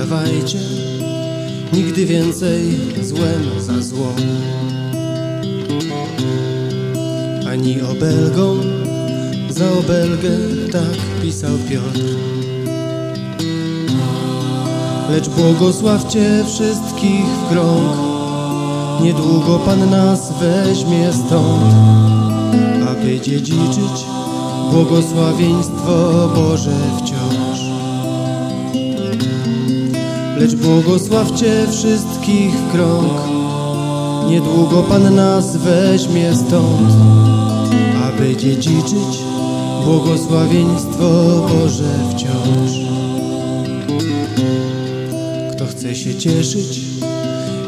oddawajcie nigdy więcej złem za zło. Ani obelgą za obelgę, tak pisał Piotr. Lecz błogosławcie wszystkich w krąg, niedługo Pan nas weźmie stąd, aby dziedziczyć błogosławieństwo Boże wciąż. Lecz błogosławcie wszystkich w krąg, niedługo Pan nas weźmie stąd, aby dziedziczyć błogosławieństwo Boże wciąż. Kto chce się cieszyć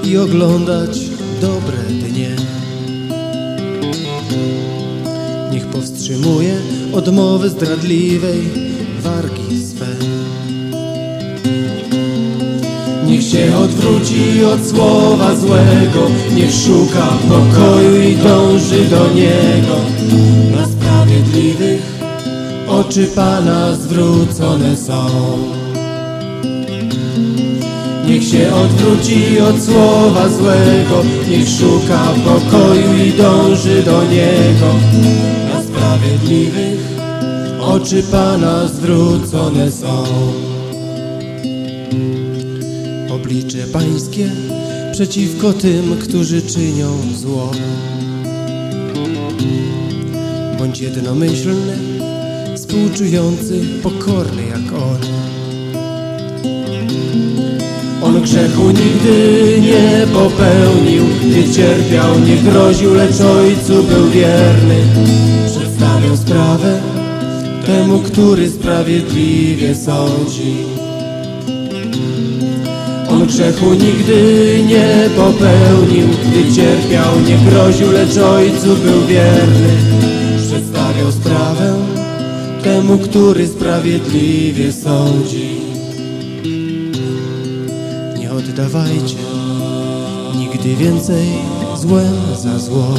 i oglądać dobre dnie, niech powstrzymuje odmowy zdradliwej wargi swe. Niech się odwróci od słowa złego, niech szuka pokoju i dąży do niego. Na sprawiedliwych oczy Pana zwrócone są. Niech się odwróci od słowa złego, niech szuka pokoju i dąży do niego. Na sprawiedliwych oczy Pana zwrócone są. Oblicze Pańskie przeciwko tym, którzy czynią zło. Bądź jednomyślny, współczujący, pokorny jak On. On grzechu nigdy nie popełnił, nie cierpiał, nie groził, lecz Ojcu był wierny. Przedstawiał sprawę temu, który sprawiedliwie sądzi. On grzechu nigdy nie popełnił, gdy cierpiał, nie groził, lecz Ojcu był wierny. Przedstawiał sprawę temu, który sprawiedliwie sądzi. Nie oddawajcie nigdy więcej złem za zło.